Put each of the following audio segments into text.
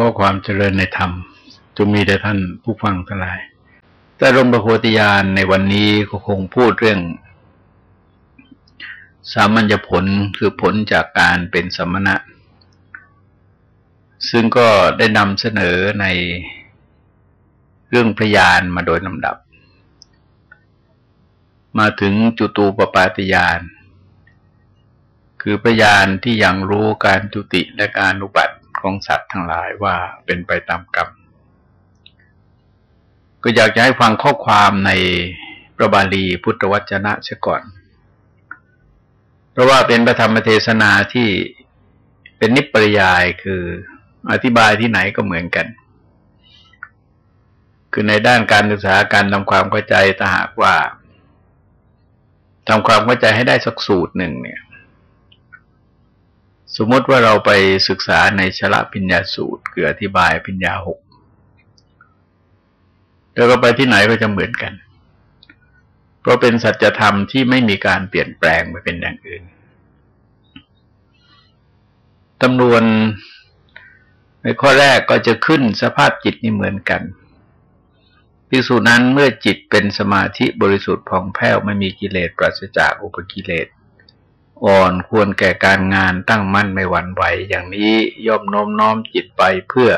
ก็ความเจริญในธรรมจงมีแด่ท่านผู้ฟังทั้งหลาย แต่ลมประโพธิญาณในวันนี้ก็คงพูดเรื่อง สามัญญผลคือผลจากการเป็นสมณะ ซึ่งก็ได้นำเสนอในเรื่องพยานมาโดยลำดับ มาถึงจุตูปปาติญาณคือพยานที่ยังรู้การจุติและการอุบัติของสัตว ทั้งหลายว่าเป็นไปตามกรรม ก็อยากจะให้ฟังข้อความในพระบาลีพุทธวจนะเสียก่อน เพราะว่าเป็นพระธรรมเทศนาที่เป็นนิปริยายคืออธิบายที่ไหนก็เหมือนกัน คือในด้านการศึกษาการทำความเข้าใจถ้าหากว่าทำความเข้าใจให้ได้สักสูตรหนึ่งเนี่ย สมมติว่าเราไปศึกษาในชละพิญญาสูตรคืออธิบายพิญญาหกแล้วก็ไปที่ไหนก็จะเหมือนกัน เพราะเป็นสัจธรรมที่ไม่มีการเปลี่ยนแปลงไปเป็นอย่างอื่นจำนวนในข้อแรกก็จะขึ้นสภาพจิตนี่เหมือนกันพิสูจนั้นเมื่อจิตเป็นสมาธิบริสุทธิ์ผ่องแผ้วไม่มีกิเลสปราศจากอุปกิเลส อ่อนควรแก่การงานตั้งมั่นไม่หวั่นไหวอย่างนี้ย่อมโน้มน้อมจิตไปเพื่อ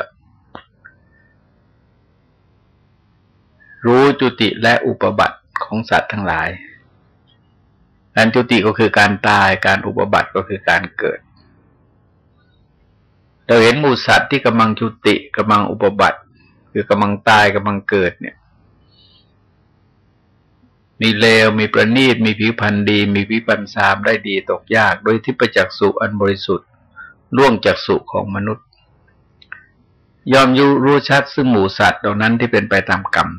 รู้จุติและอุปบัติของสัตว์ทั้งหลายการจุติก็คือการตายการอุปบัติก็คือการเกิดเราเห็นหมูสัตว์ที่กำลังจุติกำลังอุปบัติ คือกำลังตายกำลังเกิดเนี่ย มีเลว มีประณีต มีผิวพรรณดี มีวิปันสามได้ดีตกยากโดยที่ประจักษ์สุอันบริสุทธิ์ล่วงจากสุของมนุษย์ ยอมยุรู้ชัดซึ่งหมูสัตว์เหล่านั้นที่เป็นไปตามกรรม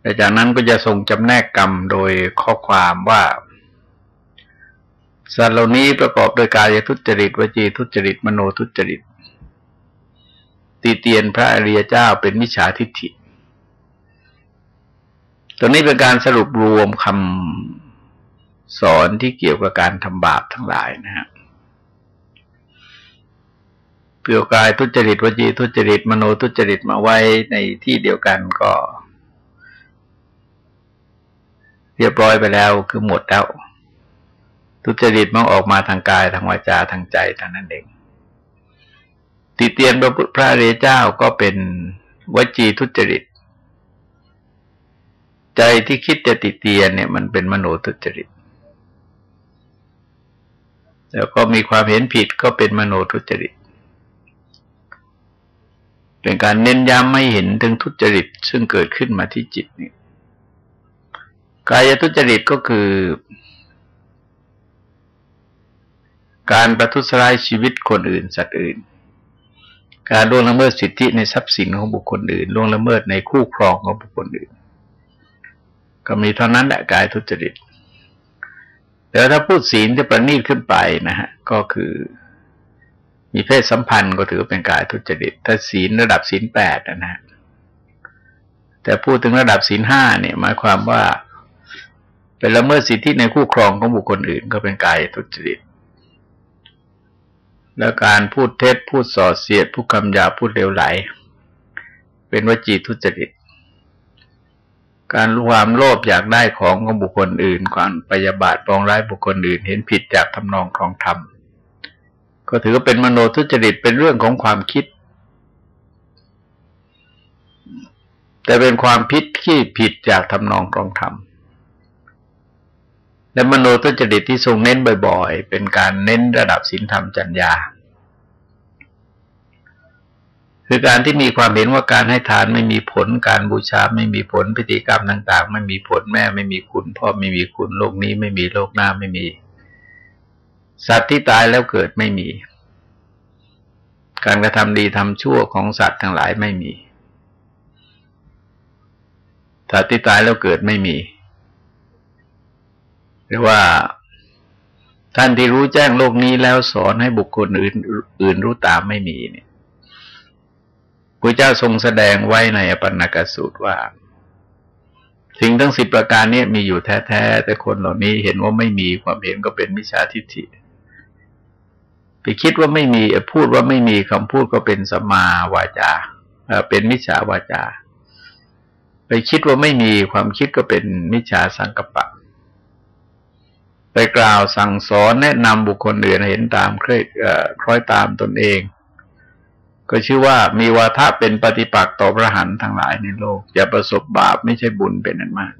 แต่จากนั้นก็จะทรงจำแนกกรรมโดยข้อความว่าสัตว์เหล่านี้ประกอบโดยกายทุจริตวจีทุจริตมโนทุจริตตีเตียนพระอริยเจ้าเป็นมิจฉาทิฏฐิ ตรงนี้เป็นการสรุปรวมคำสอนที่เกี่ยวกับการทำบาปทั้งหลายนะครับเปลี่ยวกายทุจริตวจีทุจริตมโนทุจริตมาไว้ในที่เดียวกันก็ เรียบร้อยไปแล้วคือหมดแล้ว ทุจริตมันออกมาทางกายทางวาจาทางใจทางนั้นเองติเตียนพระพระเรเจ้าก็เป็นวจีทุจริต ใจที่คิดจะติเตียนเนี่ยมันเป็นมโนทุจริต แล้วก็มีความเห็นผิดก็เป็นมโนทุจริต เป็นการเน้นย้ำไม่เห็นถึงทุจริต ซึ่งเกิดขึ้นมาที่จิตนี่กายทุจริตก็คือ การประทุษร้ายชีวิตคนอื่น สัตว์อื่น การล่วงละเมิดสิทธิในทรัพย์สินของบุคคลอื่นล่วงละเมิดในคู่ครองของบุคคลอื่น ก็มีเท่านั้นแหละกายทุจริตแต่ถ้าพูดศีลจะประณีตขึ้นไปนะฮะก็คือ มีเพศสัมพันธ์ก็ถือเป็นกายทุจริต ถ้าศีลระดับศีลแปดนะฮะแต่พูดถึงระดับศีลห้าเนี่ย หมายความว่าเป็นละเมิดสิทธิในคู่ครองของบุคคลอื่นก็เป็นกายทุจริต แล้วการพูดเท็จพูดส่อเสียดพูดคำหยาพูดเลวไหล เป็นวจีทุจริต การความโลภอยากได้ของของบุคคลอื่นความปยาบาทปองร้ายบุคคลอื่น เห็นผิดจากทำนองครองธรรมก็ถือว่าเป็นมโนทุจริตเป็นเรื่องของความคิด แต่เป็นความพิษที่ผิดจากทำนองครองธรรมและมโนทุจริตที่ทรงเน้นบ่อย ๆ เป็นการเน้นระดับศีลธรรมจัญญา คือการที่มีความเห็นว่าการให้ทานไม่มีผล การบูชาไม่มีผลพิธีกรรมต่าง ๆ ไม่มีผลแม่ไม่มีคุณ พ่อไม่มีคุณโลกนี้ไม่มีโลกหน้าไม่มี สัตว์ที่ตายแล้วเกิดไม่มี การกระทำดีทำชั่วของสัตว์ทั้งหลายไม่มีสัตว์ที่ตายแล้วเกิดไม่มี หรือว่าท่านที่รู้แจ้งโลกนี้แล้วสอนให้บุคคลอื่นอื่นรู้ตามไม่มีเนี่ย พระเจ้าทรงแสดงไว้ในอปันนกสูตรว่า สิ่งทั้งสิบประการนี้มีอยู่แท้ๆ แต่คนเหล่านี้เห็นว่าไม่มีความเห็นก็เป็นมิจฉาทิฏฐิไปคิดว่าไม่มีพูดว่าไม่มีคำพูดก็เป็นสมาวาจาเป็นมิจฉาวาจา ไปคิดว่าไม่มีความคิดก็เป็นมิจฉาสังกปะ ไปกล่าวสั่งสอนแนะนำบุคคลอื่นเห็นตามเคยคล้อยตามตนเอง ก็ชื่อว่ามีวาทะเป็นปฏิปักษ์ต่อพระหันทั้งหลายในโลกอย่าประสบบาปไม่ใช่บุญเป็นอันมาก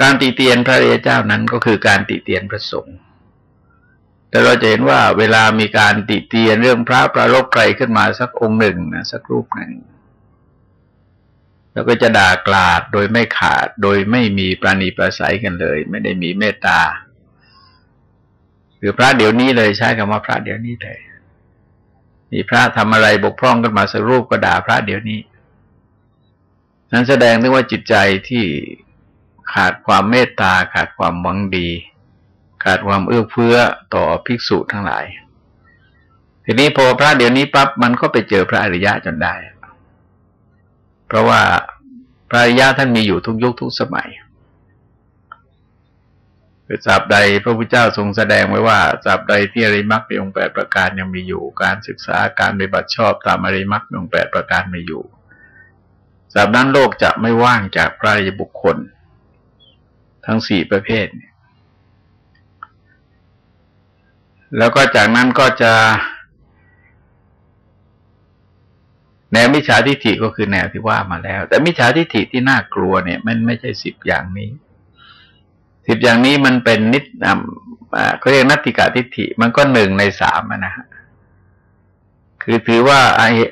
การติเตียนพระเรียเจ้านั้นก็คือการติเตียนพระสงฆ์แต่เราจะเห็นว่าเวลามีการติเตียนเรื่องพระประรบใครขึ้นมาสักองค์หนึ่งนะสักรูปหนึ่งแล้วก็จะด่ากลาดโดยไม่ขาด โดยไม่มีปราณีประสัยกันเลย ไม่ได้มีเมตตาหรือพระเดี๋ยวนี้เลยใช้คำว่าพระเดี๋ยวนี้เลย มีพระทำอะไรบกพร่องกันมาสักรูปก็ด่าพระเดี๋ยวนี้ นั้นแสดงถึงว่าจิตใจที่ขาดความเมตตาขาดความหวังดี ขาดความเอื้อเฟื้อต่อภิกษุทั้งหลาย ทีนี้พอพระเดี๋ยวนี้ปั๊บมันก็ไปเจอพระอริยะจนได้ เพราะว่าพระอริยะท่านมีอยู่ทุกยุคทุกสมัย คือสาบใดพระพุทธเจ้าทรงแสดงไว้ว่าสาบใดที่อริมักมีองค์แปดประการยังมีอยู่ การศึกษาการปฏิบัติชอบตามอริมักมีองค์แปดประการมีอยู่สาบนั้นโลกจะไม่ว่างจากพระริยบุคคล ทั้งสี่ประเภทเนี่ยแล้วก็จากนั้นก็จะ แนวมิจฉาทิฏฐิก็คือแนวที่ว่ามาแล้ว แต่มิจฉาทิฏฐิที่น่ากลัวเนี่ย มันไม่ใช่สิบอย่างนี้ สิบอย่างนี้มันเป็นนิดเขาเรียกนัตติกาทิฏฐิมันก็หนึ่งในสามนะฮะคือถือว่า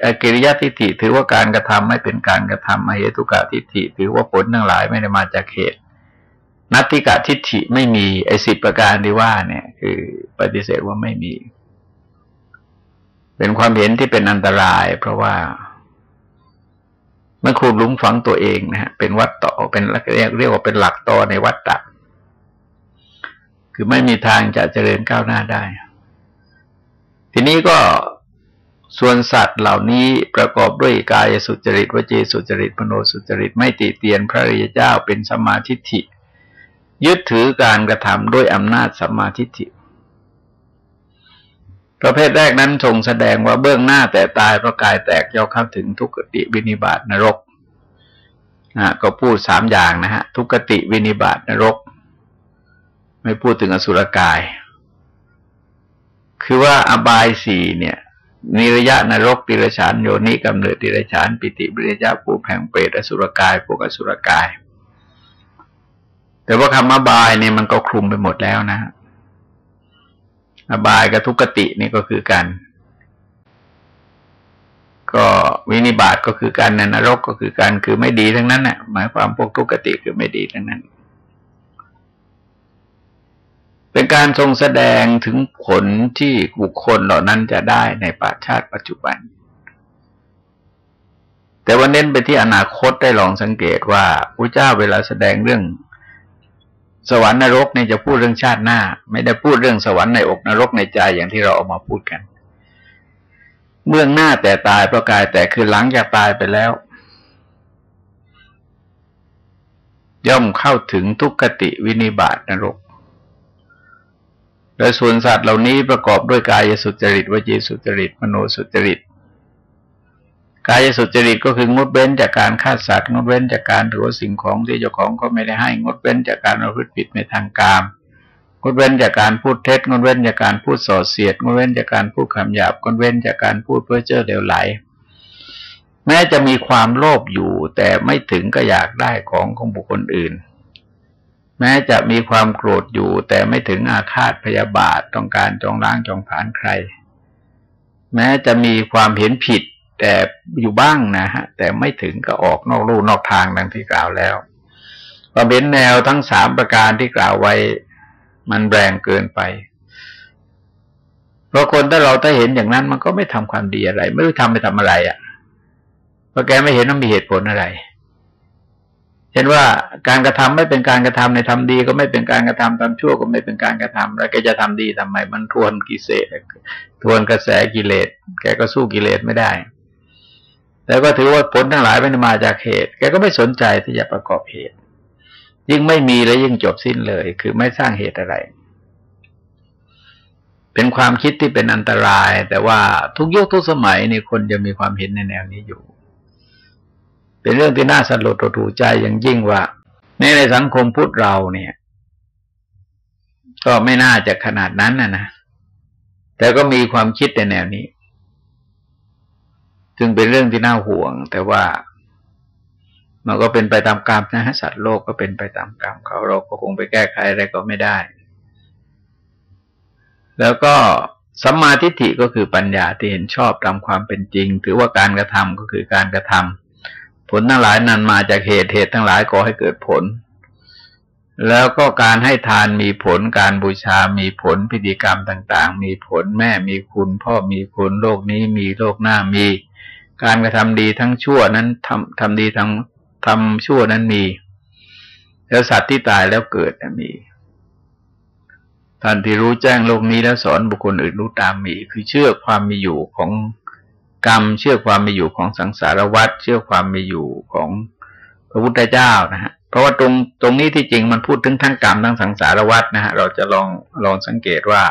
อกิริยทิฏฐิ ถือว่าการกระทำไม่เป็นการกระทำอเหตุกาทิฏฐิ ถือว่าผลทั้งหลายไม่ได้มาจากเหตุ นัตติกะทิฏฐิไม่มีไอสิบประการที่ว่าเนี่ย คือปฏิเสธว่าไม่มี เป็นความเห็นที่เป็นอันตราย เพราะว่ามันคูดลุมฝังตัวเองนะฮะเป็นวัดต่อเป็นเรียกเรียกว่าเป็นหลักต่อในวัดตัก คือไม่มีทางจะเจริญก้าวหน้าได้ ทีนี้ก็ส่วนสัตว์เหล่านี้ประกอบด้วยกายสุจริตวจีสุจริตพโนสุจริตไม่ติเตียนพระริยเจ้าเป็นสมาธิฐิยึดถือการกระทำด้วยอำนาจสมาทิฏฐิประเภทแรกนั้นทรงแสดงว่าเบื้องหน้าแต่ตายเพราะกายแตกย่อเข้าถึงทุกขติวินิบาตนรกนะก็พูดสามอย่างนะฮะทุกขติวินิบาตนรก ไม่พูดถึงอสุรกาย คือว่าอบายสี่เนี่ยนิรยะนรกติรฉานโยนิกำเนิดติรฉานปิติบริยะปูแผงเปรตอสุรกายพวกอสุรกาย แต่ว่าคำอบายเนี่ยมันก็คลุมไปหมดแล้วนะอบายกับทุกตินี่ก็คือกัน ก็วินิบาตก็คือการนรกก็คือการคือไม่ดีทั้งนั้นน่ะหมายความพวกทุกติคือไม่ดีทั้งนั้น เป็นการทรงแสดงถึงผลที่บุคคลเหล่านั้นจะได้ในปัจชาติปัจจุบัน แต่ว่าเน้นไปที่อนาคตได้ลองสังเกตว่าพระเจ้าเวลาแสดงเรื่อง สวรรค์นรกเนี่ยจะพูดเรื่องชาติหน้า ไม่ได้พูดเรื่องสวรรค์ในอกนรกในใจอย่างที่เราเอามาพูดกัน เมื่องหน้าแต่ตายเพราะกายแต่คือหลังจากตายไปแล้ว ย่อมเข้าถึงทุกขติวินิบาตนรก โดยส่วนสัตว์เหล่านี้ประกอบด้วยกายสุจริตวจีสุจริต มโนสุจริต กายสุจริตก็คืองดเว้นจากการฆ่าสัตว์งดเว้นจากการถือสิ่งของที่เจ้าของก็ไม่ได้ให้งดเว้นจากการประพฤติผิดในทางกามงดเว้นจากการพูดเท็จงดเว้นจากการพูดส่อเสียดงดเว้นจากการพูดคำหยาบงดเว้นจากการพูดเพื่อเจ้อเหลวไหล แม้จะมีความโลภอยู่ แต่ไม่ถึงก็อยากได้ของของบุคคลอื่น แม้จะมีความโกรธอยู่ แต่ไม่ถึงอาฆาตพยาบาทต้องการจองล้างจองผานใคร แม้จะมีความเห็นผิด แต่อยู่บ้างนะฮะ แต่ไม่ถึงก็ออกนอกลู่นอกทางดังที่กล่าวแล้วความเห็นแนวทั้งสามประการที่กล่าวไว้ มันแรงเกินไป เพราะคนถ้าเราถ้าเห็นอย่างนั้นมันก็ไม่ทำความดีอะไร ไม่รู้ทำไปทำอะไรอะ่ะเพราะแกไม่เห็นว่ามีเหตุผลอะไร เห็นว่าการกระทำไม่เป็นการกระทำในทำดี ก็ไม่เป็นการกระทำทำชั่วก็ไม่เป็นการกระทำแล้วแกจะทำดีทำไมมันทวนกิเลสทวนกระแสกิเลส แกก็สู้กิเลสไม่ได้ แล้วก็ถือว่าผลทั้งหลายไม่ได้มาจากเหตุ แกก็ไม่สนใจที่จะประกอบเหตุ ยิ่งไม่มีแล้วยิ่งจบสิ้นเลย คือไม่สร้างเหตุอะไร เป็นความคิดที่เป็นอันตราย แต่ว่าทุกยุคทุกสมัยในคนจะมีความเห็นในแนวนี้อยู่ เป็นเรื่องที่น่าสลดถูใจอย่างยิ่งว่าในในสังคมพุทธเราเนี่ย ก็ไม่น่าจะขนาดนั้นนะนะแต่ก็มีความคิดในแนวนี้ จึงเป็นเรื่องที่น่าห่วง แต่ว่ามันก็เป็นไปตามกรรมนะฮะสัตว์โลกก็เป็นไปตามกรรมเขาเราก็คงไปแก้ไขอะไรก็ไม่ได้ แล้วก็สัมมาทิฏฐิก็คือปัญญาที่เห็นชอบตามความเป็นจริง ถือว่าการกระทำก็คือการกระทำ ผลทั้งหลายนั้นมาจากเหตุเหตุทั้งหลายก่อให้เกิดผล แล้วก็การให้ทานมีผลการบูชามีผลพิธีกรรมต่าง ๆ มีผลแม่มีคุณพ่อมีคุณโลกนี้มีโลกหน้ามี การกระทำดีทั้งชั่วนั้นทำทำดีทั้งทำชั่วนั้นมี แล้วสัตว์ที่ตายแล้วเกิดมีท่านที่รู้แจ้งโลกนี้แล้วสอนบุคคลอื่นรู้ตามมี คือเชื่อความมีอยู่ของ กรรม เชื่อความมีอยู่ของสังสารวัฏเชื่อความมีอยู่ของพระพุทธเจ้านะฮะเพราะว่าตรงตรงนี้ที่จริงมันพูดถึงทั้งกรรมทั้งสังสารวัฏนะฮะเราจะลองลองสังเกตว่า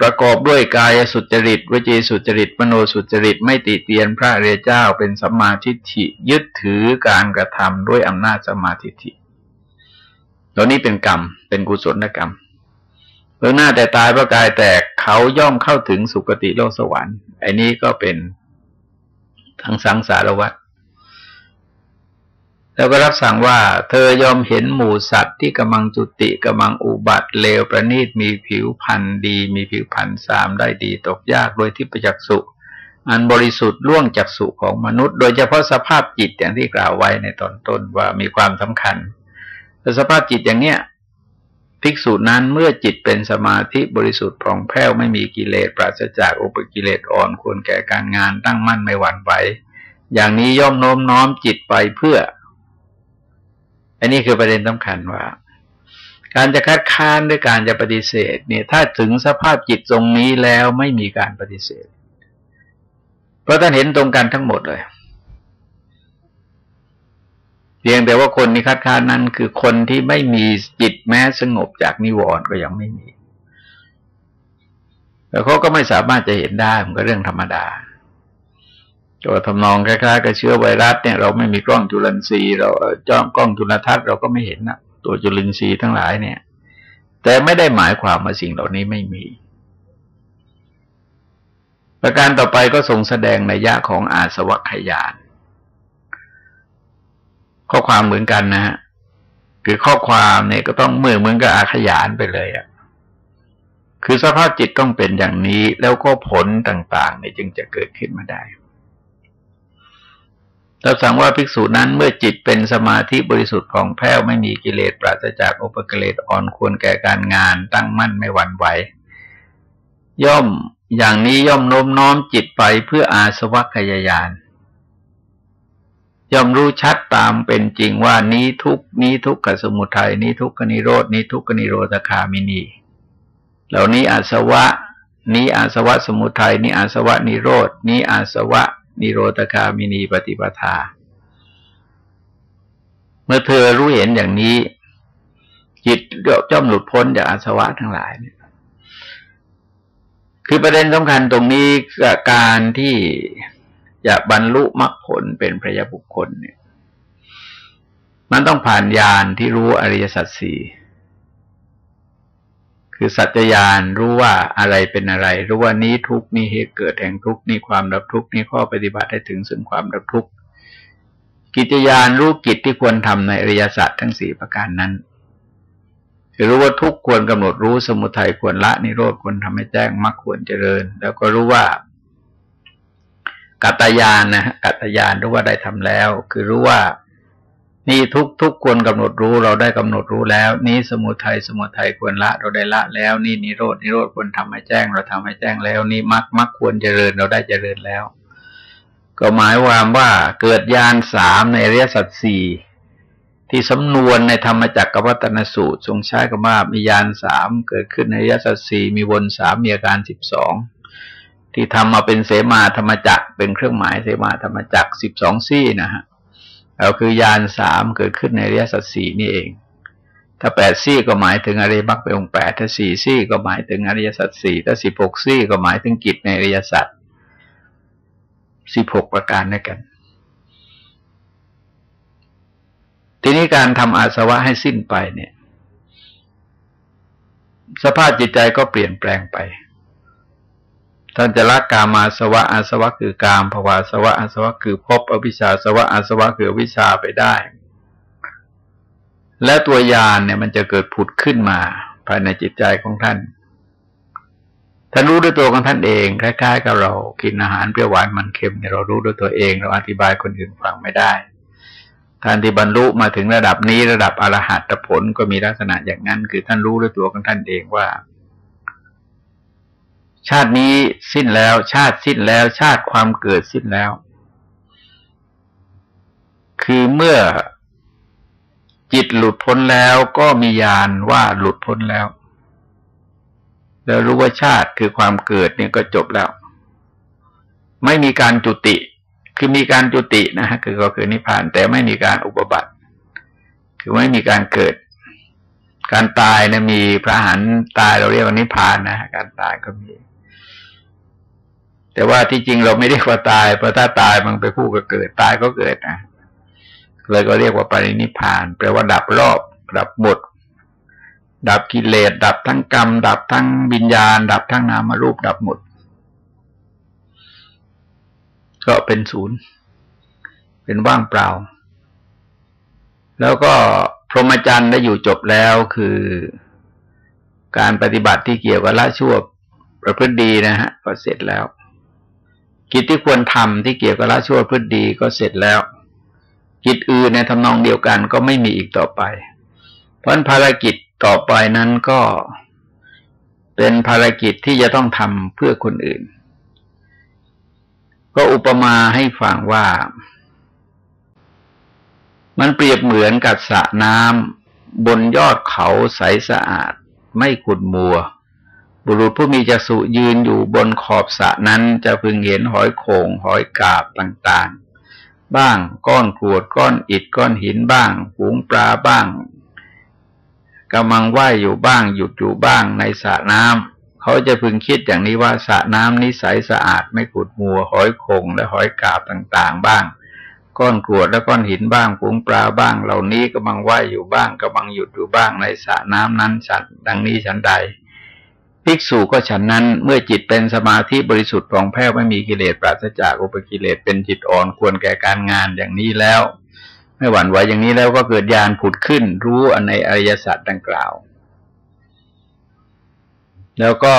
ประกอบด้วยกายสุจริตวจีสุจริต มโนสุจริต ไม่ติเตียนพระเรียเจ้าเป็นสัมมาทิฏฐิยึดถือการกระทำด้วยอำนาจสัมมาทิฏฐิตัวนี้เป็นกรรม เป็นกุศลกรรมเมื่อหน้าแต่ตายพระกายแตก เขาย่อมเข้าถึงสุคติโลกสวรรค์ไอ้นี้ก็เป็นทั้งสังสารวัฏแล้วก็รับสั่งว่า เธอยอมเห็นหมู่สัตว์ที่กำลังจุติกำลังอุบัติเลวประณีตมีผิวพันธ์ดี มีผิวพันธ์สามได้ดีตกยากโดยที่ประจักษุอันบริสุทธิ์ล่วงจากสุของมนุษย์ โดยเฉพาะสภาพจิตอย่างที่กล่าวไว้ในตอนต้นว่ามีความสำคัญแต่สภาพจิตอย่างเนี้ย ภิกษุนั้นเมื่อจิตเป็นสมาธิบริสุทธิ์ผ่องแผ้วไม่มีกิเลสปราศจากอุปกิเลสอ่อนควรแก่การงานตั้งมั่นไม่หวั่นไหวอย่างนี้ย่อมโน้มน้อมจิตไปเพื่อ อันนี้คือประเด็นสำคัญว่า การจะคัดค้านด้วยการจะปฏิเสธ เนี่ย ถ้าถึงสภาพจิตตรงนี้แล้วไม่มีการปฏิเสธ เพราะท่านเห็นตรงกันทั้งหมดเลย เพียงแต่ว่าคนที่คัดค้านนั้น คือคนที่ไม่มีจิตแม้สงบจากนิวรณ์ก็ยังไม่มีแล้วเขาก็ไม่สามารถจะเห็นได้มันก็เรื่องธรรมดาตัวทำนองคล้ายๆกับเชื้อไวรัสเนี่ยเราไม่มีกล้องจุลทรีย์เราจ้องกล้องจุลทรรศน์เราก็ไม่เห็นนะตัวจุลินทรีย์ทั้งหลายเนี่ย แต่ไม่ได้หมายความว่าสิ่งเหล่านี้ไม่มี ประการต่อไปก็ทรงแสดงในยะของอาสวัคยาน ข้อความเหมือนกันนะฮะคือข้อความเนี่ยก็ต้องเมื่อเหมือนกับอาขยานไปเลยอะ่ะคือสภาพจิตต้องเป็นอย่างนี้แล้วก็ผลต่างๆเนี่ยจึงจะเกิดขึ้นมาได้เราสั่งว่าภิกษุนั้นเมื่อจิตเป็นสมาธิบริสุทธิ์ของแผ้วไม่มีกิเลสปราศจากอุปกิเลสอ่อนควรแก่การงานตั้งมั่นไม่หวั่นไหวย่อมอย่างนี้ย่อมโน้มน้อมจิตไปเพื่ออาสวัคยายาน ย่อมรู้ชัดตามเป็นจริงว่านี้ทุกนี้ทุกขสมุทัยนี้ทุกขนิโรดนี้ทุกขนิโรธคามินี เหล่านี้อาสวะ นี้อาสวะสมุทัยนี้อาสวะนิโรดนี้อาสวะนิโรธคามินีปฏิปทา เมื่อเธอรู้เห็นอย่างนี้ จิตย่อมหลุดพ้นจากอาสวะทั้งหลายเนี่ยคือประเด็นสำคัญตรงนี้การที่ จะบรรลุมรรคผลเป็นพระยาบุคคลเนี่ย มันต้องผ่านญาณที่รู้อริยสัจสี่คือสัจญานรู้ว่าอะไรเป็นอะไร รู้ว่านี้ทุกนี้เหตุเกิดแห่งทุกนี้ความดับทุกนี้ข้อปฏิบัติให้ถึงซึ่งความดับทุกกิจยานรู้กิจที่ควรทำในอริยสัจทั้งสี่ประการนั้นคือรู้ว่าทุกควรกำหนดรู้สมุทัยควรละนิโรธควรทำให้แจ้งมรรคควรเจริญ แล้วก็รู้ว่า กัตยานนะกัตยานรู้ว่าได้ทำแล้ว คือรู้ว่า นี่ทุกทุกควรกำหนดรู้เราได้กำหนดรู้แล้ว นี้สมุทัยสมุทัยควรละเราได้ละแล้ว นี่นิโรดนิโรธควรทำให้แจ้ง เราทำให้แจ้งแล้ว นี่มรรคมรรคควรเจริญเราได้เจริญแล้ว ก็หมายความว่าเกิดญาณสามในเรียสัตสี่ที่สำนวนในธรรมจักรวัตนสูตรทรงใช้คำว่ามีญาณสามเกิดขึ้นในเรียสัตสี่มีวนสามมีอาการสิบสอง ที่ทำมาเป็นเสมาธรรมจักเป็นเครื่องหมายเสมาธรรมจักสิบสองซี่นะฮะเราคือยานสามเกิดขึ้นในเรียสัตสีนี่เอง ถ้าแปดซี่ก็หมายถึงอริยมรรคเป็นองค์แปดถ้าสี่ซี่ก็หมายถึงอริยสัจสี่ถ้าสิบหกซี่ก็หมายถึงกิจในอริยสัจสิบหกประการด้วยกัน ทีนี้การทำอาสวะให้สิ้นไปเนี่ย สภาพจิตใจก็เปลี่ยนแปลงไป ท่านจะละกามาสวะอาสวะคือกามภวาสวะอาสวะคือพบอวิชชาสวะอาสวะคือวิชาไปได้ และตัวยานเนี่ยมันจะเกิดผุดขึ้นมา ภายในจิตใจของท่านท่านรู้ด้วยตัวของท่านเองคล้ายๆกับเรากินอาหารเปรี้ยวหวานมันเค็มเนี่ยเรารู้ด้วยตัวเอง เราอธิบายคนอื่นฟังไม่ได้ท่านที่บรรลุมาถึงระดับนี้ระดับอรหัตผลก็มีลักษณะอย่างนั้น คือท่านรู้ด้วยตัวของท่านเองว่า ชาตินี้สิ้นแล้ว ชาติสิ้นแล้ว ชาติความเกิดสิ้นแล้ว คือเมื่อจิตหลุดพ้นแล้วก็มีญาณว่าหลุดพ้นแล้ว แล้วรู้ว่าชาติคือความเกิดเนี่ยก็จบแล้ว ไม่มีการจุติ คือมีการจุตินะฮะคือก็คือนิพพานแต่ไม่มีการอุปบัติคือไม่มีการเกิด การตายนะมีพระหันตายเราเรียกว่านิพพานนะการตายก็มี แต่ว่าที่จริงเราไม่เรียกว่าตายเพราะถ้าตายมันไปคู่กับเกิด ตายก็เกิดนะเลยก็เรียกว่าปรินิพานแปลว่าดับรอบ ดับหมด ดับกิเลสดับทั้งกรรม ดับทั้งวิญญาณ ดับทั้งนามรูป ดับหมด ก็เป็นศูนย์ เป็นว่างเปล่า แล้วก็พรหมจรรย์ได้อยู่จบแล้วคือการปฏิบัติที่เกี่ยวกับละชั่วประพฤติดีนะฮะก็เสร็จแล้ว กิจที่ควรทำที่เกี่ยวกับละชั่วพฤติดีก็เสร็จแล้ว กิจอื่นในทำนองเดียวกันก็ไม่มีอีกต่อไป เพราะภารกิจต่อไปนั้นก็เป็นภารกิจที่จะต้องทำเพื่อคนอื่น ก็อุปมาให้ฟังว่า มันเปรียบเหมือนกับสระน้ำบนยอดเขาใสสะอาด ไม่ขุดมัว บุรุษผู้มีจักษุยืนอยู่บนขอบสระนั้นจะพึงเห็นหอยโขงหอยกาบต่างๆ บ้างก้อนกรวดก้อนอิฐก้อนหินบ้างฝูงปลาบ้างกำลังว่ายอยู่บ้างหยุดอยู่บ้างในสระน้ำเขาจะพึงคิดอย่างนี้ว่าสระน้ำนิสัยสะอาดไม่ขุดมัวหอยโขงและหอยกาบต่างๆ บ้าง ก้อนกรวดและก้อนหินบ้างฝูงปลาบ้าง เหล่านี้กำลังว่ายอยู่บ้างกำลังหยุดอยู่บ้างในสระน้ำนั้นฉันดังนี้ฉันใด ภิกษุก็ฉันนั้นเมื่อจิตเป็นสมาธิบริสุทธิ์ของแผ้วไม่มีกิเลสปราศจากอุปกิเลสเป็นจิตอ่อนควรแก่การงานอย่างนี้แล้ว ไม่หวั่นไหวอย่างนี้แล้วก็เกิดญาณผุดขึ้น รู้ในอริยสัจดังกล่าว แล้วก็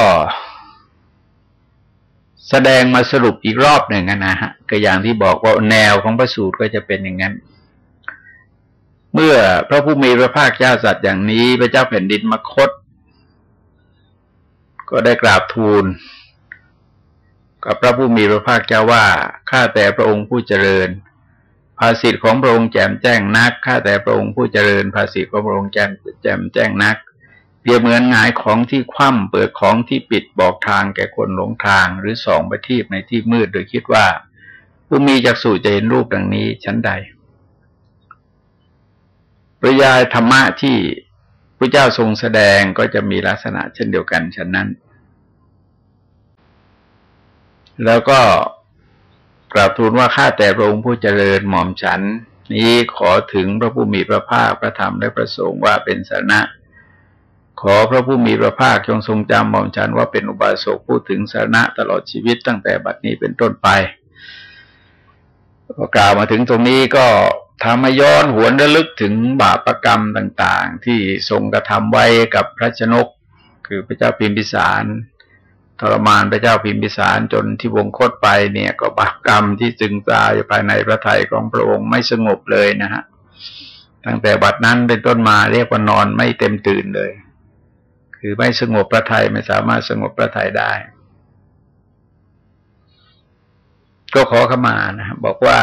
แสดงมาสรุปอีกรอบหนึ่งนะฮะก็อย่างที่บอกว่าแนวของพระสูตรก็จะเป็นอย่างนั้นเมื่อพระผู้มีพระภาคเจ้าสัตว์อย่างนี้ พระเจ้าแผ่นดินมคด ก็ได้กราบทูล กับพระผู้มีพระภาคเจ้าว่าข้าแต่พระองค์ผู้เจริญ ภาษิตของพระองค์แจ่มแจ้งนักข้าแต่พระองค์ผู้เจริญ ภาษิตของพระองค์แจ่มแจ่มแจ้งนักเปรียบเหมือนงายของที่คว่ำเปิดของที่ปิดบอกทางแก่คนหลงทาง หรือส่องไปทีในที่มืดโดยคิดว่า ผู้มีจักษุจะเห็นรูปดังนี้ชั้นใด ปริยายธรรมะที่ พระเจ้าทรงแสดงก็จะมีลักษณะเช่นเดียวกันฉะนั้น แล้วก็กราบทูลว่าข้าแต่พระองค์ผู้เจริญหม่อมฉัน นี้ขอถึงพระผู้มีพระภาคพระธรรมและพระสงฆ์ว่าเป็นสนะขอพระผู้มีพระภาคจงทรงจำหม่อมฉันว่าเป็นอุบาสกผู้ถึงสนะตลอดชีวิตตั้งแต่บัดนี้เป็นต้นไปกล่าวมาถึงตรงนี้ก็ ทำให้ย้อนหวนระลึกถึงบาปรกรรมต่างๆ ที่ทรงกระทำไว้กับพระชนก คือพระเจ้าพิมพิสารทรมานพระเจ้าพิมพิสารจนที่วงโคตไปเนี่ยก็บาปกรรมที่จึงตาอยู่ภายในพระทัยของพระองค์ไม่สงบเลยนะฮะตั้งแต่บัดนั้นเป็นต้นมาเรียกว่านอนไม่เต็มตื่นเลย คือไม่สงบพระทัยไม่สามารถสงบพระทัยได้ ก็ขอขมานะบอกว่า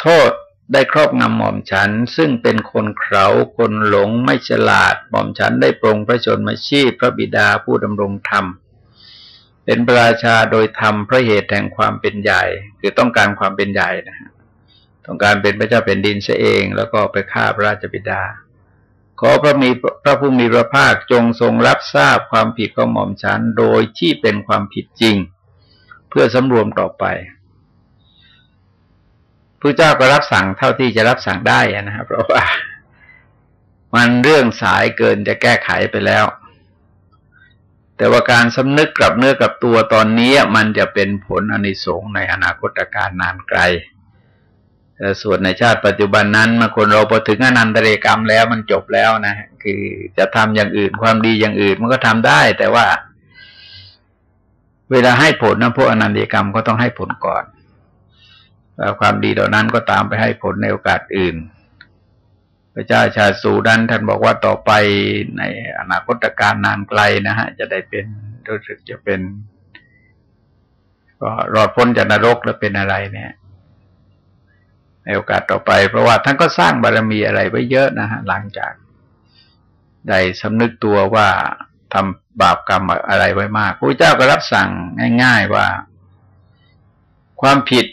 โทษได้ครอบงำหม่อมฉัน ซึ่งเป็นคนเขาคนหลงไม่ฉลาดหม่อมฉันได้ปรงพระชนมาชีพ พระบิดาผู้ดำรงธรรม เป็นประราชาโดยธรรมพระเหตุแห่งความเป็นใหญ่ คือต้องการความเป็นใหญ่นะฮะต้องการเป็นพระเจ้าเป็นดินเสียเอง แล้วก็ไปฆ่าพระราชบิดา ขอพระมีพระผู้มีพระภาคจงทรงรับทราบความผิดของหม่อมฉันโดยที่เป็นความผิดจริง เพื่อสำรวมต่อไป พระเจ้าก็รับสั่งเท่าที่จะรับสั่งได้นะครับเพราะว่ามันเรื่องสายเกินจะแก้ไขไปแล้ว แต่ว่าการสำนึกกลับเนื้อกับตัวตอนนี้มันจะเป็นผลอนิสงส์ในอนาคตการนานไกลแต่ส่วนในชาติปัจจุบันนั้นมาคนเราพอถึงอนันตเรกรรมแล้วมันจบแล้วนะคือจะทำอย่างอื่นความดีอย่างอื่นมันก็ทำได้ แต่ว่า เวลาให้ผลนะพวกอนันตเรกรรมก็ต้องให้ผลก่อน ความดีเหล่านั้นก็ตามไปให้ผลในโอกาสอื่น พระเจ้าชาสูดันท่านบอกว่าต่อไปในอนาคตการนานไกลนะฮะ จะได้เป็นรู้สึกจะเป็น ก็รอดพ้นจากนรกแล้วเป็นอะไรเนี่ยในโอกาสต่อไปเพราะว่าท่านก็สร้างบารมีอะไรไว้เยอะนะฮะหลังจากได้สำนึกตัวว่าทำบาปกรรมอะไรไว้มากพระเจ้าก็รับสั่งง่าย ๆว่า ความผิด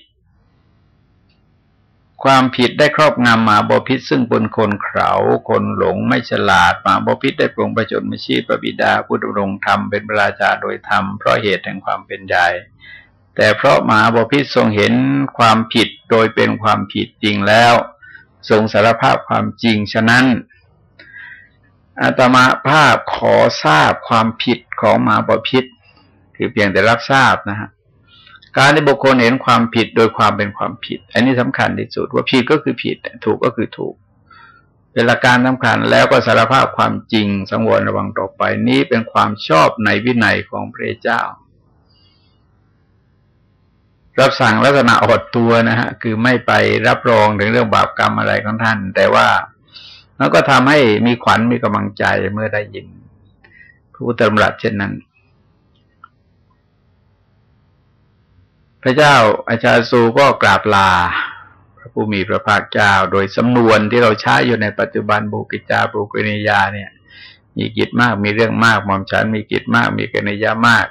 ความผิดได้ครอบงำมาบพิษซึ่งบนคนเขาคนหลงไม่ฉลาดมาบพิษได้ปรงประชนมชีพระบิดาผู้ดำรงธรรมเป็นพระราชาโดยธรรมเพราะเหตุแห่งความเป็นใหญ่แต่เพราะมหาบพิษทรงเห็นความผิดโดยเป็นความผิดจริงแล้ว ทรงสารภาพความจริงฉะนั้นอาตมาภาพขอทราบความผิดของมหาบพิษคือเพียงแต่รับทราบนะฮะ การที่บุคคลเห็นความผิดโดยความเป็นความผิด อันนี้สำคัญที่สุดว่าผิดก็คือผิด ถูกก็คือถูก เป็นหลักการสำคัญแล้วก็สารภาพความจริงสังวรระวังต่อไปนี้เป็นความชอบในวินัยของพระเจ้า รับสั่งลักษณะอดตัวนะฮะคือไม่ไปรับรองถึงเรื่องบาปกรรมอะไรของท่าน แต่ว่าแล้วก็ทำให้มีขวัญมีกำลังใจเมื่อได้ยินผู้ตรำรัสเช่นนั้น พระเจ้าอาจารย์สูก็กราบลา พระผู้มีพระภาคเจ้า โดยสำนวนที่เราใช้อยู่ในปัจจุบันบุกิจาบุกินิยาเนี่ย มีกิจมากมีเรื่องมากหม่อมฉันมีกิจมากมีกินิยามาก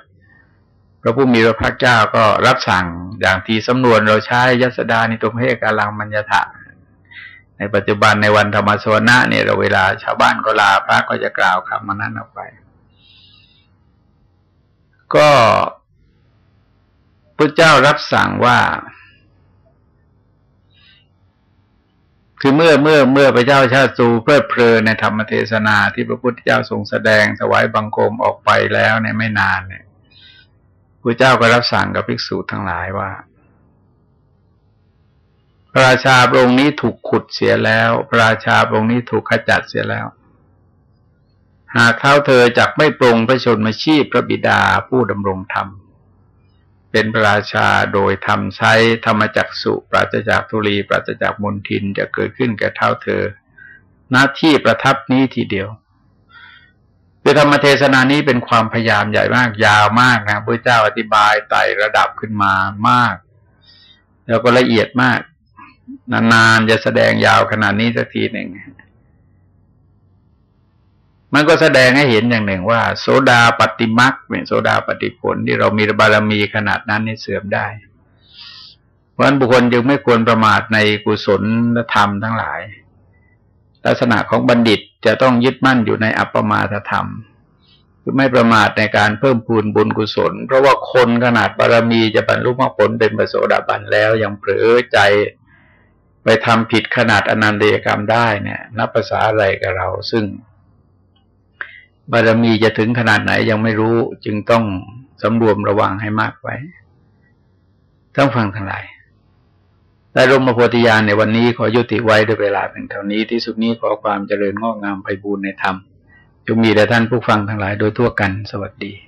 พระผู้มีพระภาคเจ้าก็รับสั่งอย่างที่สำนวนเราใช้ยัสดานิตุมเพกาลังมัญญาถะในปัจจุบันในวันธรรมสวนะเนี่ยเราเวลาชาวบ้านก็ลาพระก็จะกล่าวคำมานั้นออกไป ก็ พระเจ้ารับสั่งว่า คือเมื่อเมื่อเมื่อพระเจ้าชาติสูเพลิดเพลินในธรรมเทศนาที่พระพุทธเจ้าทรงแสดงถวายบังคมออกไปแล้วในไม่นานเนี่ยพระเจ้าก็รับสั่งกับภิกษุทั้งหลายว่าพระราชาพระองค์นี้ถูกขุดเสียแล้ว พระราชาพระองค์นี้ถูกขจัดเสียแล้ว หากเท้าเธอจักไม่ปรงพระชนมาชีพพระบิดาผู้ดำรงธรรม เป็นพระราชาโดยทำใช้ธรรมจักสุปราศจากทุลีปราศจากมนทินจะเกิดขึ้นแก่เท้าเธอ หน้าที่ประทับนี้ทีเดียวคือธรรมเทศนานี้เป็นความพยายามใหญ่มากยาวมากนะพระเจ้าอธิบายไต่ระดับขึ้นมามาก แล้วก็ละเอียดมาก นานๆจะแสดงยาวขนาดนี้สักทีหนึ่ง มันก็แสดงให้เห็นอย่างหนึ่งว่า โสดาปฏิมักเป็นโสดาปฏิผลที่เรามีบารมีขนาดนั้นนี่เสื่อมได้เพราะฉะนั้นบุคคลจึงไม่ควรประมาทในกุศลธรรมทั้งหลาย ลักษณะของบัณฑิตจะต้องยึดมั่นอยู่ในอัปปมาทธรรม คือไม่ประมาทในการเพิ่มพูนบุญกุศล เพราะว่าคนขนาดบารมีจะบรรลุมรรคผลเป็นประโสดาบันแล้วยังเผลอใจไปทำผิดขนาดอนันเดยกรรมได้เนี่ย นับภาษาอะไรกับเราซึ่ง บารมีจะถึงขนาดไหนยังไม่รู้ จึงต้องสำรวมระวังให้มากไว้ต้องฟังทั้งหลายได้ลมมาโพธิญาณในวันนี้ขอยุติไว้ด้วยเวลาเพียงเท่านี้ที่สุดนี้ขอความเจริญงอกงามไปบูรณนธรรมจงมีแด่ท่านผู้ฟังทั้งหลายโดยทั่วกันสวัสดี